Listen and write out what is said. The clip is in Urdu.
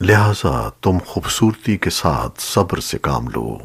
لہذا تم خوبصورتی کے ساتھ صبر سے کام لو۔